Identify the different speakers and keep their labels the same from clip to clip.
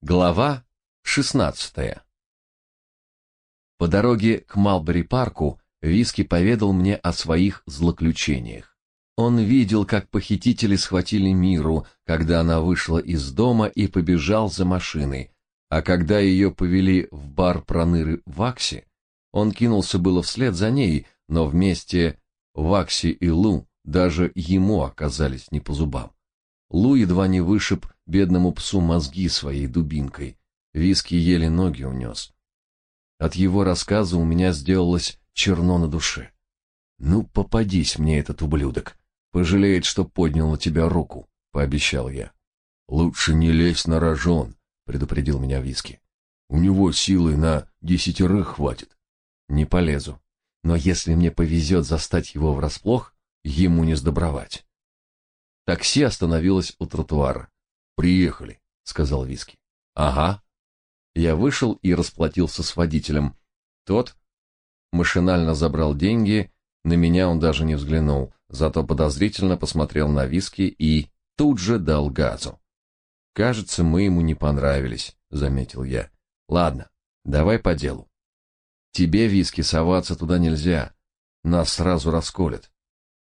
Speaker 1: Глава 16. По дороге к Малбери-парку Виски поведал мне о своих злоключениях. Он видел, как похитители схватили Миру, когда она вышла из дома и побежал за машиной, а когда ее повели в бар Проныры Вакси, он кинулся было вслед за ней, но вместе Вакси и Лу даже ему оказались не по зубам. Лу едва не вышиб бедному псу мозги своей дубинкой. Виски еле ноги унес. От его рассказа у меня сделалось черно на душе. Ну, попадись мне этот ублюдок. Пожалеет, что поднял на тебя руку, пообещал я. Лучше не лезь на рожон, предупредил меня Виски. У него силы на десятерых хватит. Не полезу. Но если мне повезет застать его врасплох, ему не сдобровать. Такси остановилось у тротуара. Приехали, сказал Виски. Ага. Я вышел и расплатился с водителем. Тот машинально забрал деньги, на меня он даже не взглянул, зато подозрительно посмотрел на Виски и тут же дал газу. Кажется, мы ему не понравились, заметил я. Ладно, давай по делу. Тебе, Виски, соваться туда нельзя. Нас сразу расколят.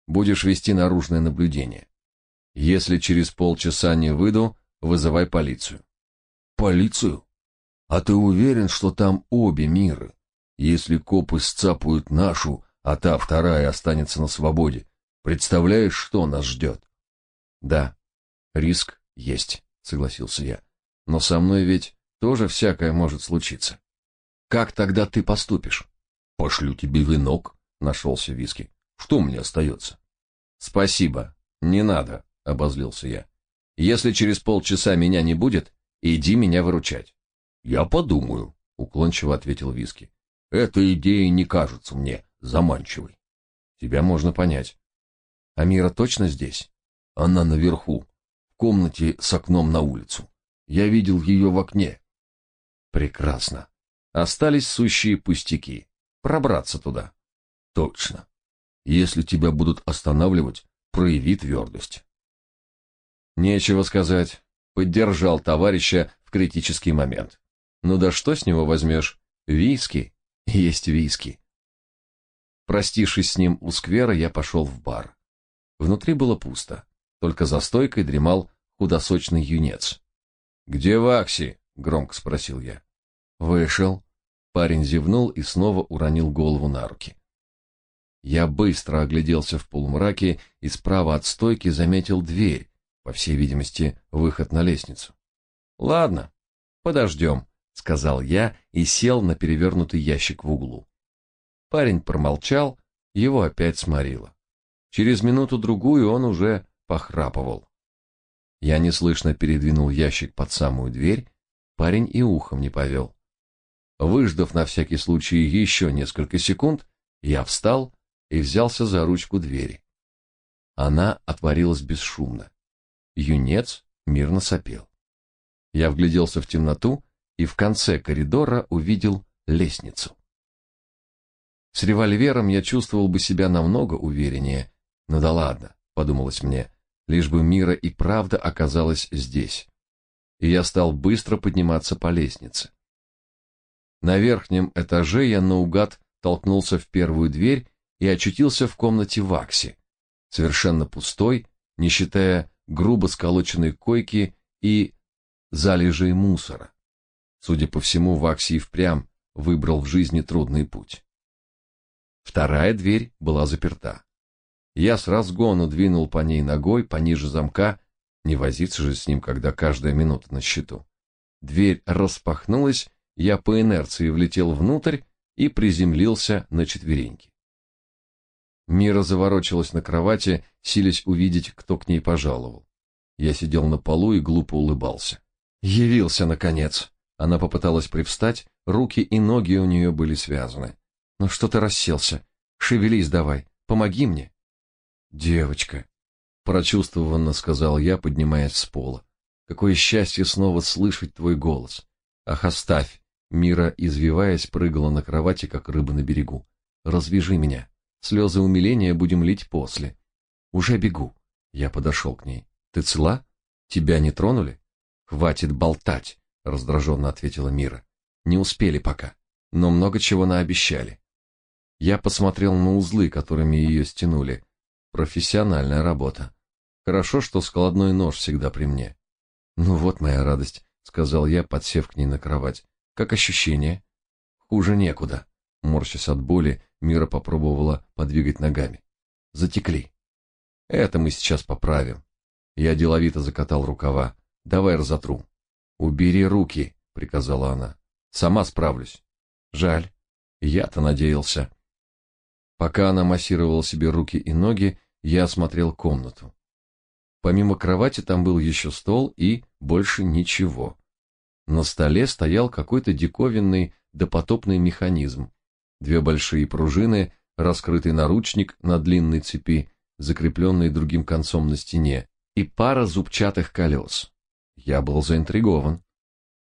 Speaker 1: Будешь вести наружное наблюдение. Если через полчаса не выйду, вызывай полицию. Полицию? А ты уверен, что там обе миры? Если копы сцапают нашу, а та вторая останется на свободе, представляешь, что нас ждет? Да, риск есть, согласился я. Но со мной ведь тоже всякое может случиться. Как тогда ты поступишь? Пошлю тебе венок, нашелся Виски. Что мне остается? Спасибо, не надо, — обозлился я. «Если через полчаса меня не будет, иди меня выручать». «Я подумаю», — уклончиво ответил Виски. «Эта идея не кажется мне заманчивой». «Тебя можно понять». «Амира точно здесь?» «Она наверху, в комнате с окном на улицу. Я видел ее в окне». «Прекрасно. Остались сущие пустяки. Пробраться туда». «Точно. Если тебя будут останавливать, прояви твердость». Нечего сказать. Поддержал товарища в критический момент. Ну да что с него возьмешь? Виски? Есть виски. Простившись с ним у сквера, я пошел в бар. Внутри было пусто. Только за стойкой дремал худосочный юнец. «Где Вакси?» — громко спросил я. «Вышел». Парень зевнул и снова уронил голову на руки. Я быстро огляделся в полумраке и справа от стойки заметил дверь, по всей видимости, выход на лестницу. Ладно, подождем, сказал я и сел на перевернутый ящик в углу. Парень промолчал, его опять сморило. Через минуту-другую он уже похрапывал. Я неслышно передвинул ящик под самую дверь, парень и ухом не повел. Выждав на всякий случай еще несколько секунд, я встал и взялся за ручку двери. Она отворилась бесшумно. Юнец мирно сопел. Я вгляделся в темноту и в конце коридора увидел лестницу. С револьвером я чувствовал бы себя намного увереннее, но да ладно, подумалось мне, лишь бы Мира и правда оказалась здесь. И я стал быстро подниматься по лестнице. На верхнем этаже я наугад толкнулся в первую дверь и очутился в комнате Вакси, совершенно пустой, не считая грубо сколоченной койки и залежей мусора. Судя по всему, Вакси впрямь выбрал в жизни трудный путь. Вторая дверь была заперта. Я с разгону двинул по ней ногой пониже замка, не возиться же с ним, когда каждая минута на счету. Дверь распахнулась, я по инерции влетел внутрь и приземлился на четвереньки. Мира заворочилась на кровати, силясь увидеть, кто к ней пожаловал. Я сидел на полу и глупо улыбался. Явился наконец. Она попыталась привстать, руки и ноги у нее были связаны. Ну что ты расселся? Шевелись давай, помоги мне. Девочка, прочувствованно сказал я, поднимаясь с пола. Какое счастье снова слышать твой голос. Ах, оставь. Мира, извиваясь, прыгала на кровати, как рыба на берегу. Развяжи меня. Слезы умиления будем лить после. Уже бегу. Я подошел к ней. Ты цела? Тебя не тронули? Хватит болтать. раздраженно ответила Мира. Не успели пока, но много чего наобещали. Я посмотрел на узлы, которыми ее стянули. Профессиональная работа. Хорошо, что складной нож всегда при мне. Ну вот моя радость, сказал я, подсев к ней на кровать. Как ощущение? Хуже некуда. Морщась от боли, Мира попробовала подвигать ногами. Затекли. Это мы сейчас поправим. Я деловито закатал рукава. Давай разотру. Убери руки, приказала она. Сама справлюсь. Жаль. Я-то надеялся. Пока она массировала себе руки и ноги, я осмотрел комнату. Помимо кровати там был еще стол и больше ничего. На столе стоял какой-то диковинный допотопный механизм. Две большие пружины, раскрытый наручник на длинной цепи, закрепленный другим концом на стене, и пара зубчатых колес. Я был заинтригован.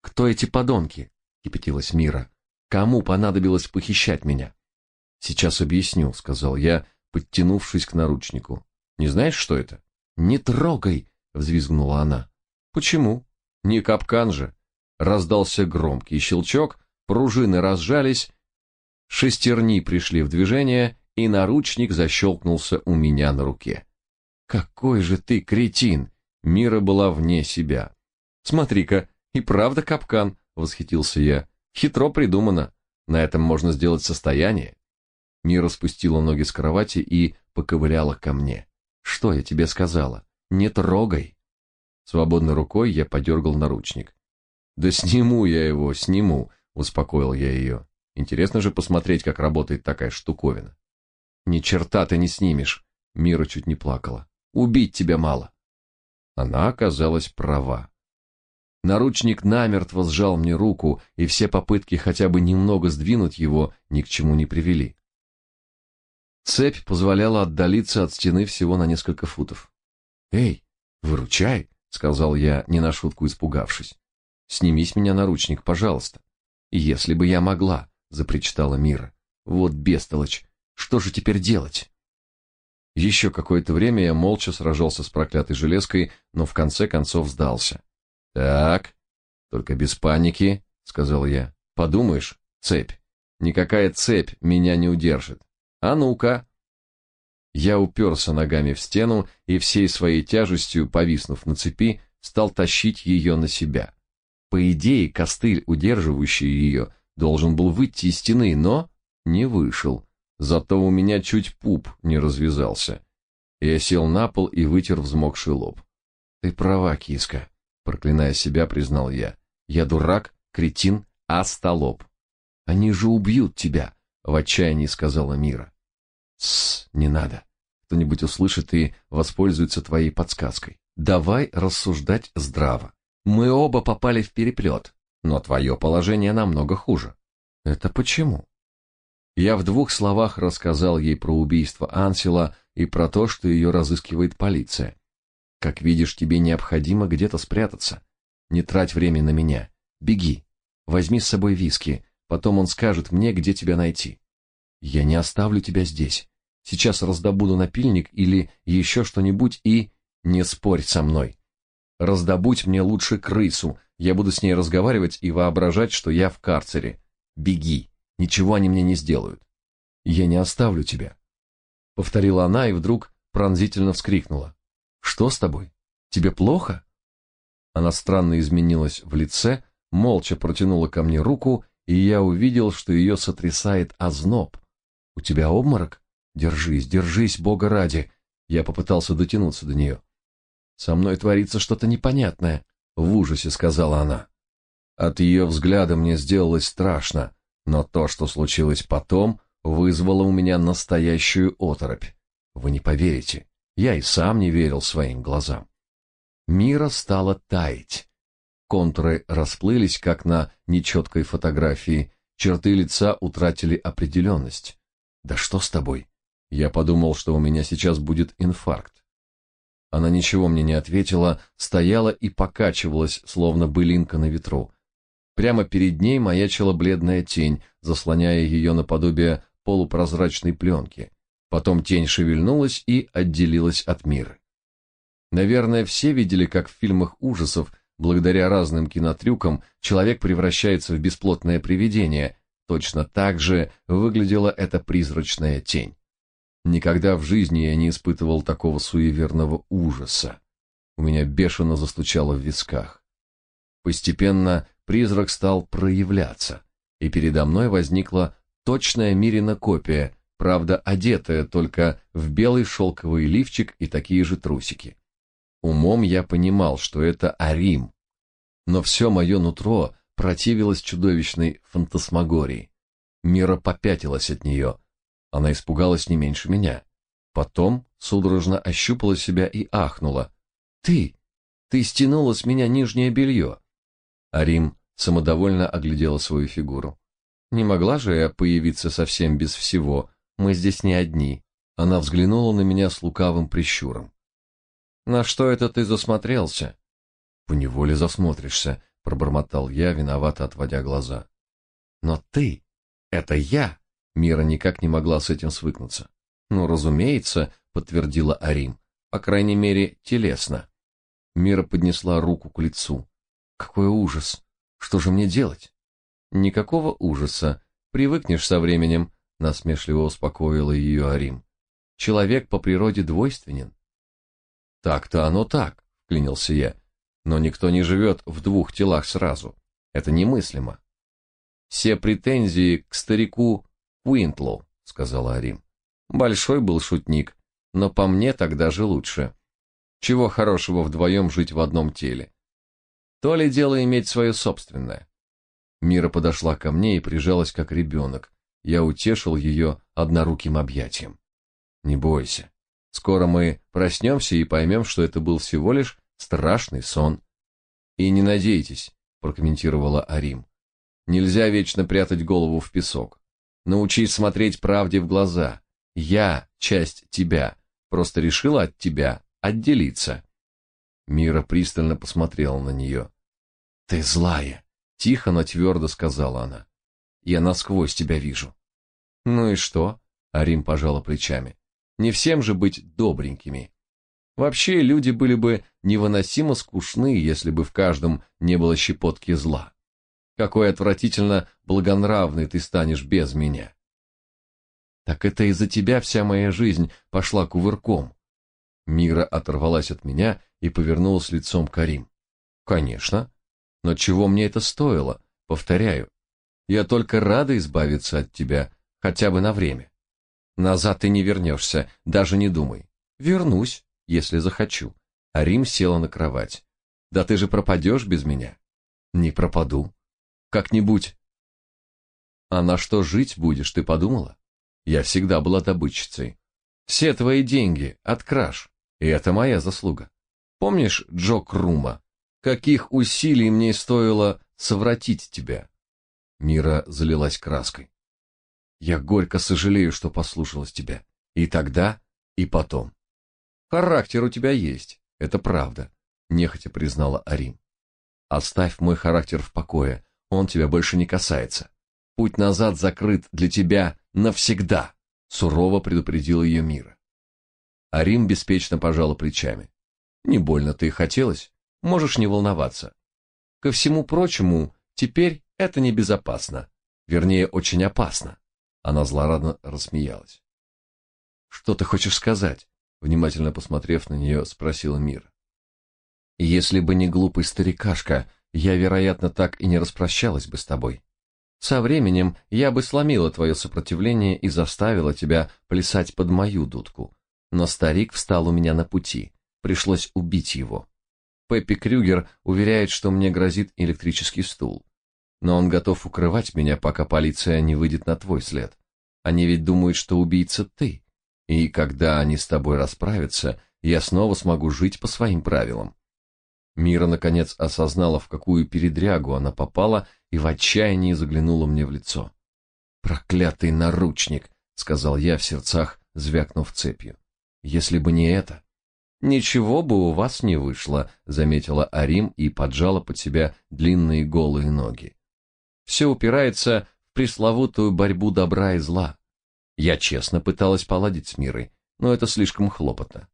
Speaker 1: «Кто эти подонки?» — кипятилась Мира. «Кому понадобилось похищать меня?» Сейчас объясню, сказал я, подтянувшись к наручнику. Не знаешь, что это? Не трогай, взвизгнула она. Почему? Не капкан же. Раздался громкий щелчок, пружины разжались, шестерни пришли в движение, и наручник защелкнулся у меня на руке. Какой же ты кретин! Мира была вне себя. Смотри-ка, и правда капкан, восхитился я. Хитро придумано. На этом можно сделать состояние. Мира спустила ноги с кровати и поковыляла ко мне. Что я тебе сказала? Не трогай. Свободной рукой я подергал наручник. Да сниму я его, сниму, успокоил я ее. Интересно же посмотреть, как работает такая штуковина. Ни черта ты не снимешь. Мира чуть не плакала. Убить тебя мало. Она оказалась права. Наручник намертво сжал мне руку, и все попытки хотя бы немного сдвинуть его ни к чему не привели. Цепь позволяла отдалиться от стены всего на несколько футов. "Эй, выручай", сказал я, не на шутку испугавшись. "Сними с меня наручник, пожалуйста". "Если бы я могла", запричитала Мира. "Вот бестолочь, что же теперь делать?" Еще какое-то время я молча сражался с проклятой железкой, но в конце концов сдался. "Так, только без паники", сказал я. "Подумаешь, цепь. Никакая цепь меня не удержит. А ну-ка. Я уперся ногами в стену и всей своей тяжестью, повиснув на цепи, стал тащить ее на себя. По идее, костыль, удерживающий ее, должен был выйти из стены, но не вышел. Зато у меня чуть пуп не развязался. Я сел на пол и вытер взмокший лоб. Ты права, киска, проклиная себя, признал я. Я дурак, кретин, остолоп. Они же убьют тебя, в отчаянии сказала Мира. С, не надо. Кто-нибудь услышит и воспользуется твоей подсказкой. Давай рассуждать здраво. Мы оба попали в переплет, но твое положение намного хуже. Это почему? Я в двух словах рассказал ей про убийство Ансела и про то, что ее разыскивает полиция. Как видишь, тебе необходимо где-то спрятаться. Не трать время на меня. Беги. Возьми с собой виски, Потом он скажет мне, где тебя найти. Я не оставлю тебя здесь. Сейчас раздобуду напильник или еще что-нибудь и... Не спорь со мной. Раздобудь мне лучше крысу. Я буду с ней разговаривать и воображать, что я в карцере. Беги. Ничего они мне не сделают. Я не оставлю тебя. Повторила она и вдруг пронзительно вскрикнула. Что с тобой? Тебе плохо? Она странно изменилась в лице, молча протянула ко мне руку и я увидел, что ее сотрясает озноб. «У тебя обморок? Держись, держись, Бога ради!» Я попытался дотянуться до нее. «Со мной творится что-то непонятное», — в ужасе сказала она. От ее взгляда мне сделалось страшно, но то, что случилось потом, вызвало у меня настоящую оторопь. Вы не поверите, я и сам не верил своим глазам. Мира стала таять. Контуры расплылись, как на нечеткой фотографии, черты лица утратили определенность. «Да что с тобой?» Я подумал, что у меня сейчас будет инфаркт. Она ничего мне не ответила, стояла и покачивалась, словно былинка на ветру. Прямо перед ней маячила бледная тень, заслоняя ее наподобие полупрозрачной пленки. Потом тень шевельнулась и отделилась от мира. Наверное, все видели, как в фильмах ужасов благодаря разным кинотрюкам человек превращается в бесплотное привидение, точно так же выглядела эта призрачная тень. Никогда в жизни я не испытывал такого суеверного ужаса. У меня бешено застучало в висках. Постепенно призрак стал проявляться, и передо мной возникла точная Мирина копия, правда, одетая только в белый шелковый лифчик и такие же трусики. Умом я понимал, что это Арим, но все мое нутро противилось чудовищной фантасмагории. Мира попятилась от нее. Она испугалась не меньше меня. Потом судорожно ощупала себя и ахнула. «Ты! Ты стянула с меня нижнее белье!» Арим самодовольно оглядела свою фигуру. «Не могла же я появиться совсем без всего, мы здесь не одни». Она взглянула на меня с лукавым прищуром. «На что это ты засмотрелся?» «Поневоле засмотришься», — пробормотал я, виновато отводя глаза. «Но ты, это я!» Мира никак не могла с этим свыкнуться. «Ну, разумеется», — подтвердила Арим, — «по крайней мере, телесно». Мира поднесла руку к лицу. «Какой ужас! Что же мне делать?» «Никакого ужаса. Привыкнешь со временем», — насмешливо успокоила ее Арим. «Человек по природе двойственен». «Так-то оно так», — клянился я. «Но никто не живет в двух телах сразу. Это немыслимо». «Все претензии к старику Уинтлоу», — сказала Арим. «Большой был шутник, но по мне тогда же лучше. Чего хорошего вдвоем жить в одном теле? То ли дело иметь свое собственное». Мира подошла ко мне и прижалась как ребенок. Я утешил ее одноруким объятием. «Не бойся. Скоро мы проснемся и поймем, что это был всего лишь страшный сон». «И не надейтесь», — прокомментировала Арим. «Нельзя вечно прятать голову в песок. Научись смотреть правде в глаза. Я часть тебя, просто решила от тебя отделиться. Мира пристально посмотрела на нее. Ты злая, тихо, но твердо сказала она. Я насквозь тебя вижу. Ну и что? Арим пожала плечами. Не всем же быть добренькими. Вообще люди были бы невыносимо скучны, если бы в каждом не было щепотки зла. Какой отвратительно благонравный ты станешь без меня. Так это из-за тебя вся моя жизнь пошла кувырком. Мира оторвалась от меня и повернулась лицом к Арим. Конечно. Но чего мне это стоило? Повторяю. Я только рада избавиться от тебя, хотя бы на время. Назад ты не вернешься, даже не думай. Вернусь, если захочу. Арим села на кровать. Да ты же пропадешь без меня. Не пропаду. Как-нибудь. А на что жить будешь, ты подумала? Я всегда была добытчицей. Все твои деньги от краж, и это моя заслуга. Помнишь Джо Крума? Каких усилий мне стоило совратить тебя? Мира залилась краской. Я горько сожалею, что послушалась тебя. И тогда, и потом. Характер у тебя есть, это правда, нехотя признала Арим. Оставь мой характер в покое, он тебя больше не касается. Путь назад закрыт для тебя навсегда, сурово предупредил ее Мира. Арим беспечно пожала плечами. Не больно-то и хотелось, можешь не волноваться. Ко всему прочему, теперь это небезопасно, вернее, очень опасно. Она злорадно рассмеялась. Что ты хочешь сказать? Внимательно посмотрев на нее, спросила Мира. Если бы не глупый старикашка, я, вероятно, так и не распрощалась бы с тобой. Со временем я бы сломила твое сопротивление и заставила тебя плясать под мою дудку. Но старик встал у меня на пути. Пришлось убить его. Пеппи Крюгер уверяет, что мне грозит электрический стул. Но он готов укрывать меня, пока полиция не выйдет на твой след. Они ведь думают, что убийца ты. И когда они с тобой расправятся, я снова смогу жить по своим правилам. Мира, наконец, осознала, в какую передрягу она попала, и в отчаянии заглянула мне в лицо. «Проклятый наручник!» — сказал я в сердцах, звякнув цепью. «Если бы не это...» «Ничего бы у вас не вышло», — заметила Арим и поджала под себя длинные голые ноги. «Все упирается в пресловутую борьбу добра и зла. Я честно пыталась поладить с мирой, но это слишком хлопотно.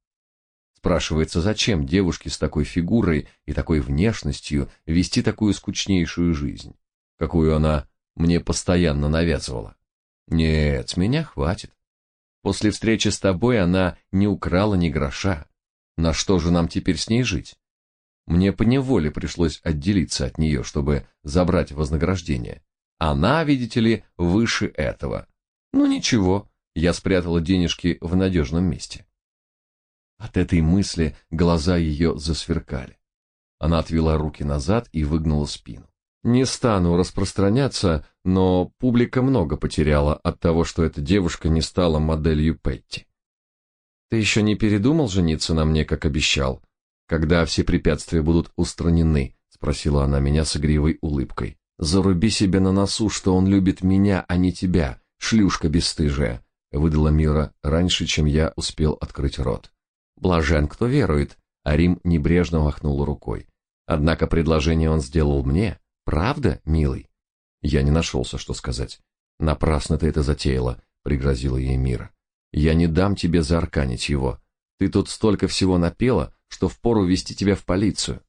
Speaker 1: Спрашивается, зачем девушке с такой фигурой и такой внешностью вести такую скучнейшую жизнь, какую она мне постоянно навязывала? Нет, с меня хватит. После встречи с тобой она не украла ни гроша. На что же нам теперь с ней жить? Мне поневоле пришлось отделиться от нее, чтобы забрать вознаграждение. Она, видите ли, выше этого. Ну ничего, я спрятала денежки в надежном месте. От этой мысли глаза ее засверкали. Она отвела руки назад и выгнула спину. Не стану распространяться, но публика много потеряла от того, что эта девушка не стала моделью Петти. Ты еще не передумал жениться на мне, как обещал? Когда все препятствия будут устранены? спросила она меня с игривой улыбкой. Заруби себе на носу, что он любит меня, а не тебя, шлюшка бесстыжая, выдала Мира раньше, чем я успел открыть рот. Блажен, кто верует, а Рим небрежно махнул рукой. Однако предложение он сделал мне, Правда, милый? Я не нашелся, что сказать. Напрасно ты это затеяла, пригрозила ей Мира. Я не дам тебе заарканить его. Ты тут столько всего напела, что впору вести тебя в полицию.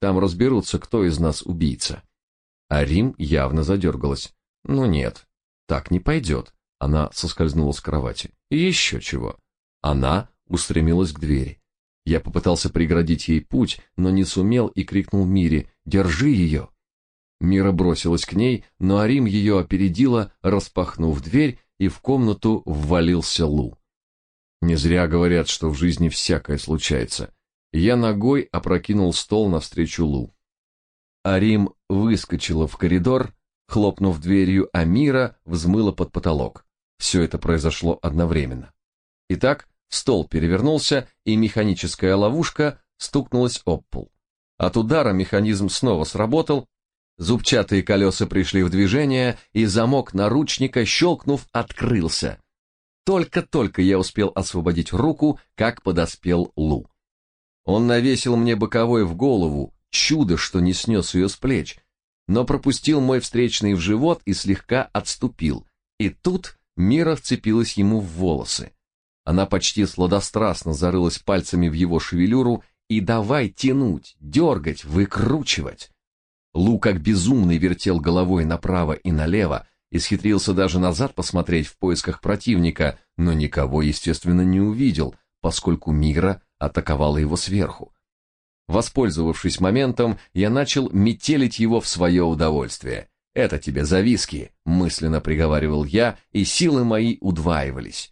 Speaker 1: Там разберутся, кто из нас убийца. А Рим явно задергалась. Ну нет, так не пойдет. Она соскользнула с кровати. Еще чего. Она устремилась к двери. Я попытался преградить ей путь, но не сумел и крикнул Мире «Держи ее!». Мира бросилась к ней, но Арим ее опередила, распахнув дверь, и в комнату ввалился Лу. Не зря говорят, что в жизни всякое случается. Я ногой опрокинул стол навстречу Лу. Арим выскочила в коридор, хлопнув дверью, а Мира взмыла под потолок. Все это произошло одновременно. Итак, стол перевернулся, и механическая ловушка стукнулась об пол. От удара механизм снова сработал, Зубчатые колеса пришли в движение, и замок наручника, щелкнув, открылся. Только-только я успел освободить руку, как подоспел Лу. Он навесил мне боковой в голову, чудо, что не снес ее с плеч, но пропустил мой встречный в живот и слегка отступил. И тут Мира вцепилась ему в волосы. Она почти сладострастно зарылась пальцами в его шевелюру и давай тянуть, дергать, выкручивать. Лу как безумный вертел головой направо и налево, исхитрился даже назад посмотреть в поисках противника, но никого, естественно, не увидел, поскольку Мира атаковала его сверху. Воспользовавшись моментом, я начал метелить его в свое удовольствие. «Это тебе за виски», — мысленно приговаривал я, и силы мои удваивались.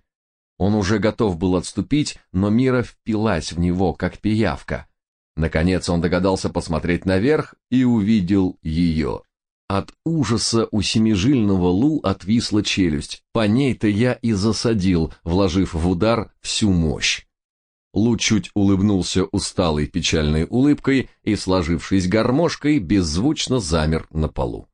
Speaker 1: Он уже готов был отступить, но Мира впилась в него, как пиявка. Наконец он догадался посмотреть наверх и увидел ее. От ужаса у семижильного Лу отвисла челюсть. По ней-то я и засадил, вложив в удар всю мощь. Лу чуть улыбнулся усталой печальной улыбкой и, сложившись гармошкой, беззвучно замер на полу.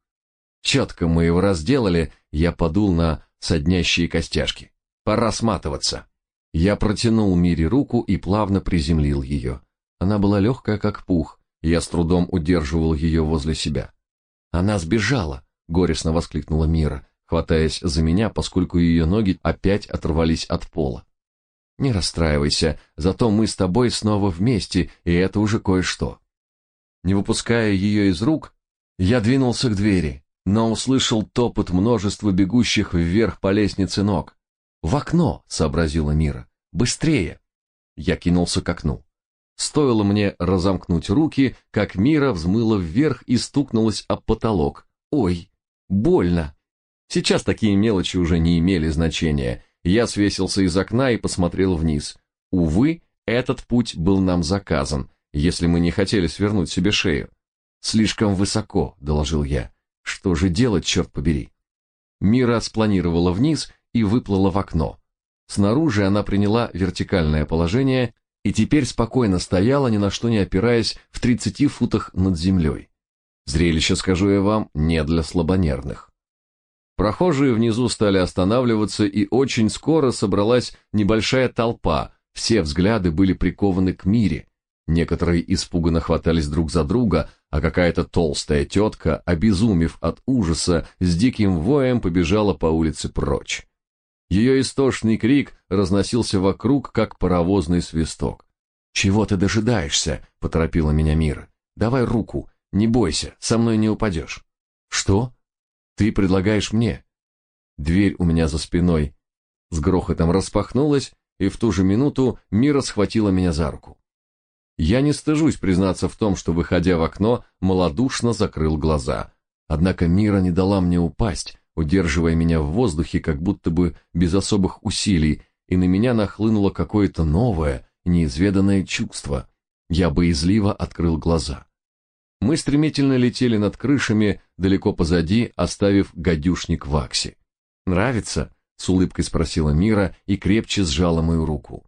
Speaker 1: Четко мы его разделали, я подул на соднящие костяшки. Пора сматываться. Я протянул Мире руку и плавно приземлил ее. Она была легкая, как пух, и я с трудом удерживал ее возле себя. «Она сбежала!» — горестно воскликнула Мира, хватаясь за меня, поскольку ее ноги опять оторвались от пола. «Не расстраивайся, зато мы с тобой снова вместе, и это уже кое-что». Не выпуская ее из рук, я двинулся к двери, но услышал топот множества бегущих вверх по лестнице ног. «В окно!» — сообразила Мира. «Быстрее!» Я кинулся к окну. Стоило мне разомкнуть руки, как Мира взмыла вверх и стукнулась об потолок. Ой, больно. Сейчас такие мелочи уже не имели значения. Я свесился из окна и посмотрел вниз. Увы, этот путь был нам заказан, если мы не хотели свернуть себе шею. Слишком высоко, доложил я. Что же делать, черт побери? Мира спланировала вниз и выплыла в окно. Снаружи она приняла вертикальное положение и теперь спокойно стояла, ни на что не опираясь, в тридцати футах над землей. Зрелище, скажу я вам, не для слабонервных. Прохожие внизу стали останавливаться, и очень скоро собралась небольшая толпа, все взгляды были прикованы к Мире. Некоторые испуганно хватались друг за друга, а какая-то толстая тетка, обезумев от ужаса, с диким воем побежала по улице прочь. Ее истошный крик разносился вокруг, как паровозный свисток. «Чего ты дожидаешься?» — поторопила меня Мира. «Давай руку, не бойся, со мной не упадешь». «Что? Ты предлагаешь мне?» Дверь у меня за спиной с грохотом распахнулась, и в ту же минуту Мира схватила меня за руку. Я не стыжусь признаться в том, что, выходя в окно, малодушно закрыл глаза. Однако Мира не дала мне упасть, удерживая меня в воздухе, как будто бы без особых усилий, и на меня нахлынуло какое-то новое, неизведанное чувство. Я боязливо открыл глаза. Мы стремительно летели над крышами, далеко позади, оставив гадюшник в аксе. «Нравится?» — с улыбкой спросила Мира и крепче сжала мою руку.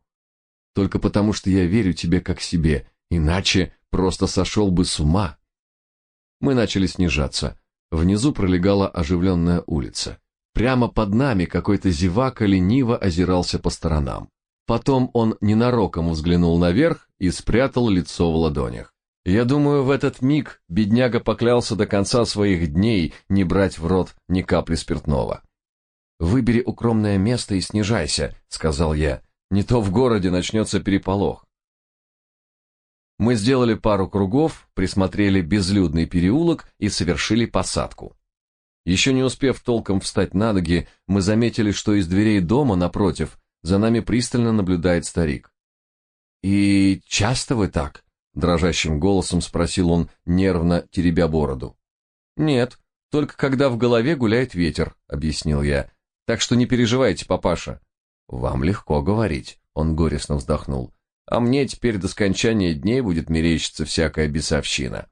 Speaker 1: «Только потому, что я верю тебе как себе, иначе просто сошел бы с ума». Мы начали снижаться. Внизу пролегала оживленная улица. Прямо под нами какой-то зевака лениво озирался по сторонам. Потом он ненароком взглянул наверх и спрятал лицо в ладонях. Я думаю, в этот миг бедняга поклялся до конца своих дней не брать в рот ни капли спиртного. «Выбери укромное место и снижайся», — сказал я. «Не то в городе начнется переполох». Мы сделали пару кругов, присмотрели безлюдный переулок и совершили посадку. Еще не успев толком встать на ноги, мы заметили, что из дверей дома напротив за нами пристально наблюдает старик. «И часто вы так?» — дрожащим голосом спросил он, нервно теребя бороду. «Нет, только когда в голове гуляет ветер», — объяснил я. Так что не переживайте, папаша. Вам легко говорить, он горестно вздохнул. А мне теперь до скончания дней будет мерещиться всякая бесовщина.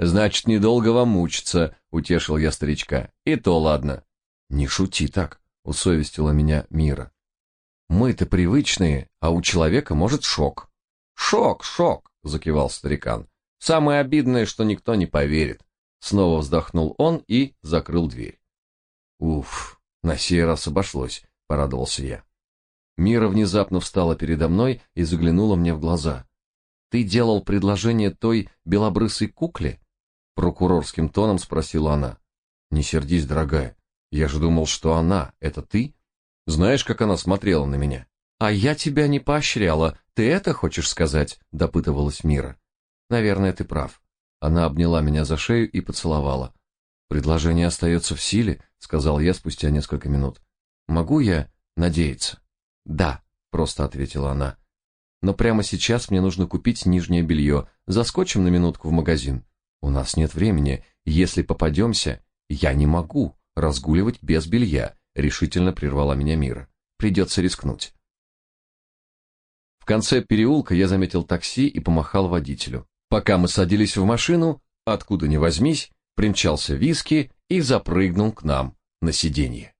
Speaker 1: Значит, недолго вам мучиться, утешил я старичка. И то ладно. Не шути так, усовестила меня Мира. Мы-то привычные, а у человека может шок. Шок, шок, закивал старикан. Самое обидное, что никто не поверит. Снова вздохнул он и закрыл дверь. Уф, на сей раз обошлось, порадовался я. Мира внезапно встала передо мной и заглянула мне в глаза. Ты делал предложение той белобрысой кукле? прокурорским тоном спросила она. Не сердись, дорогая. Я же думал, что она это ты. Знаешь, как она смотрела на меня? А я тебя не поощряла. Ты это хочешь сказать? допытывалась Мира. Наверное, ты прав. Она обняла меня за шею и поцеловала. Предложение остается в силе, сказал я спустя несколько минут. Могу я надеяться? Да, просто ответила она. Но прямо сейчас мне нужно купить нижнее белье. Заскочим на минутку в магазин. У нас нет времени. Если попадемся, я не могу разгуливать без белья, решительно прервала меня Мира. Придется рискнуть. В конце переулка я заметил такси и помахал водителю. Пока мы садились в машину, откуда ни возьмись, примчался виски и запрыгнул к нам на сиденье.